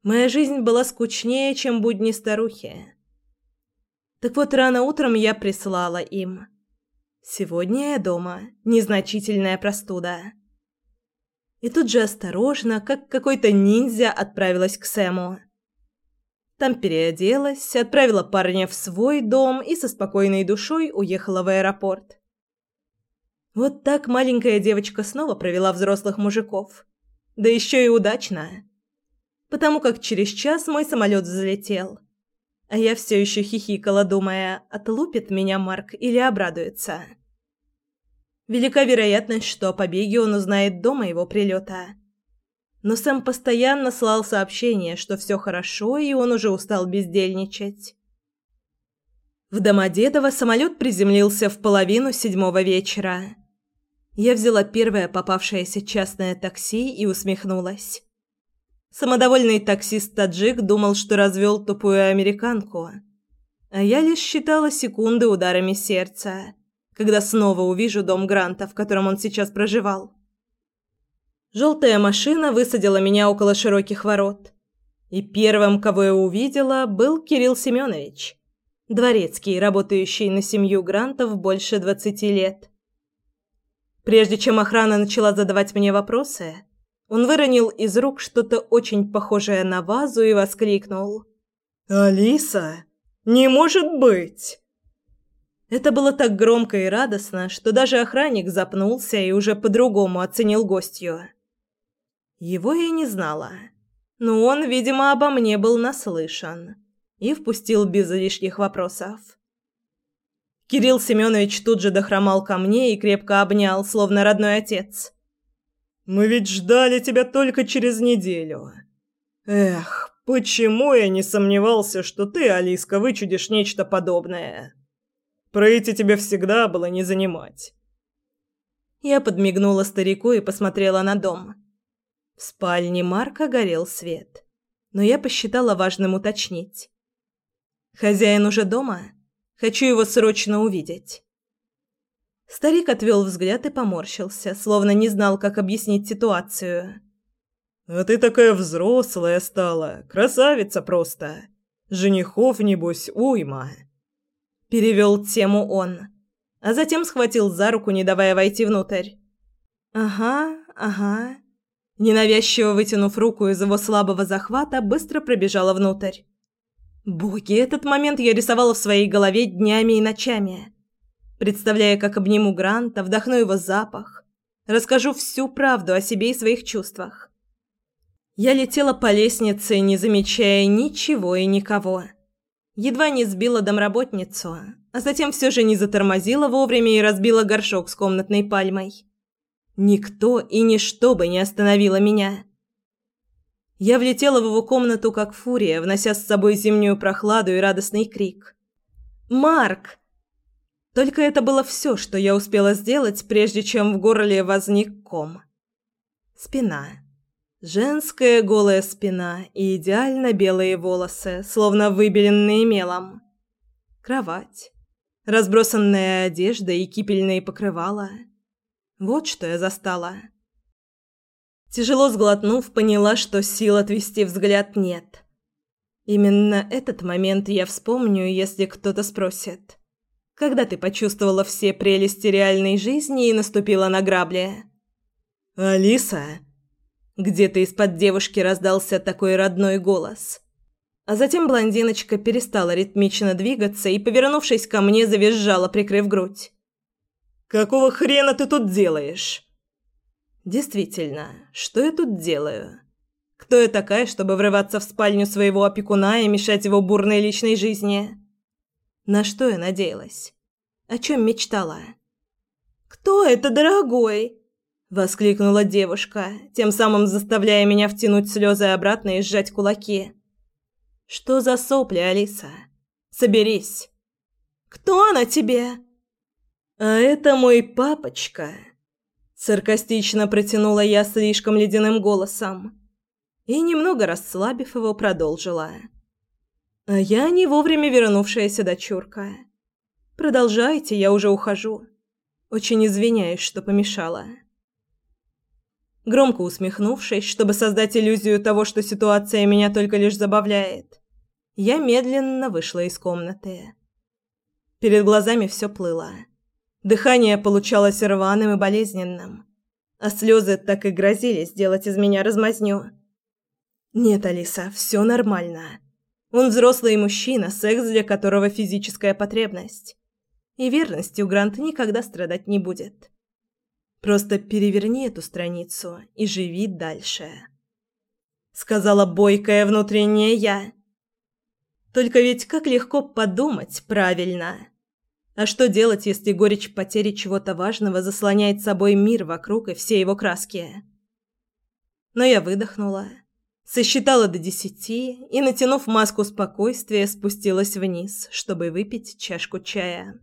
Моя жизнь была скучнее, чем будни старухи. Так вот, рано утром я прислала им. Сегодня я дома. Незначительная простуда. И тут же осторожно, как какой-то ниндзя, отправилась к Сэму. Там переоделась, отправила парня в свой дом и со спокойной душой уехала в аэропорт. Вот так маленькая девочка снова провела взрослых мужиков. Да еще и удачно. Потому как через час мой самолет взлетел. А я все еще хихикала, думая, отлупит меня Марк или обрадуется. Велика вероятность, что о побеге он узнает до моего прилета. Но Сэм постоянно слал сообщения, что все хорошо, и он уже устал бездельничать. В Домодедово самолет приземлился в половину седьмого вечера. Я взяла первое попавшееся частное такси и усмехнулась. Самодовольный таксист-таджик думал, что развел тупую американку. А я лишь считала секунды ударами сердца, когда снова увижу дом Гранта, в котором он сейчас проживал. Желтая машина высадила меня около широких ворот. И первым, кого я увидела, был Кирилл Семенович, дворецкий, работающий на семью Грантов больше двадцати лет. Прежде чем охрана начала задавать мне вопросы, он выронил из рук что-то очень похожее на вазу и воскликнул. «Алиса? Не может быть!» Это было так громко и радостно, что даже охранник запнулся и уже по-другому оценил гостью. Его я не знала, но он, видимо, обо мне был наслышан и впустил без лишних вопросов. Кирилл Семенович тут же дохромал ко мне и крепко обнял, словно родной отец. «Мы ведь ждали тебя только через неделю. Эх, почему я не сомневался, что ты, Алиска, вычудишь нечто подобное? Про эти тебе всегда было не занимать». Я подмигнула старику и посмотрела на дом. В спальне Марка горел свет, но я посчитала важным уточнить. «Хозяин уже дома? Хочу его срочно увидеть». Старик отвел взгляд и поморщился, словно не знал, как объяснить ситуацию. «А ты такая взрослая стала, красавица просто. Женихов, небось, уйма». Перевел тему он, а затем схватил за руку, не давая войти внутрь. «Ага, ага». Ненавязчиво вытянув руку из его слабого захвата, быстро пробежала внутрь. Боги, этот момент я рисовала в своей голове днями и ночами. Представляя, как обниму Гранта, вдохну его запах, расскажу всю правду о себе и своих чувствах. Я летела по лестнице, не замечая ничего и никого. Едва не сбила домработницу, а затем все же не затормозила вовремя и разбила горшок с комнатной пальмой. Никто и ничто бы не остановило меня. Я влетела в его комнату как фурия, внося с собой зимнюю прохладу и радостный крик. «Марк!» Только это было все, что я успела сделать, прежде чем в горле возник ком. Спина. Женская голая спина и идеально белые волосы, словно выбеленные мелом. Кровать. Разбросанная одежда и кипельные покрывала – вот что я застала. Тяжело сглотнув, поняла, что сил отвести взгляд нет. Именно этот момент я вспомню, если кто-то спросит. Когда ты почувствовала все прелести реальной жизни и наступила на грабли? «Алиса?» Где-то из-под девушки раздался такой родной голос. А затем блондиночка перестала ритмично двигаться и, повернувшись ко мне, завизжала, прикрыв грудь. Какого хрена ты тут делаешь? Действительно, что я тут делаю? Кто я такая, чтобы врываться в спальню своего опекуна и мешать его бурной личной жизни? На что я надеялась? О чем мечтала? Кто это, дорогой? воскликнула девушка, тем самым заставляя меня втянуть слезы обратно и сжать кулаки. Что за сопли, Алиса? Соберись. Кто она тебе? «А это мой папочка», – саркастично протянула я слишком ледяным голосом и, немного расслабив его, продолжила. «А я не вовремя вернувшаяся дочурка. Продолжайте, я уже ухожу. Очень извиняюсь, что помешала». Громко усмехнувшись, чтобы создать иллюзию того, что ситуация меня только лишь забавляет, я медленно вышла из комнаты. Перед глазами все плыло. Дыхание получалось рваным и болезненным, а слезы так и грозили сделать из меня размазню. «Нет, Алиса, все нормально. Он взрослый мужчина, секс для которого физическая потребность. И верностью Грант никогда страдать не будет. Просто переверни эту страницу и живи дальше», — сказала бойкая внутренняя я. «Только ведь как легко подумать правильно». А что делать, если горечь потери чего-то важного заслоняет собой мир вокруг и все его краски? Но я выдохнула, сосчитала до десяти и, натянув маску спокойствия, спустилась вниз, чтобы выпить чашку чая.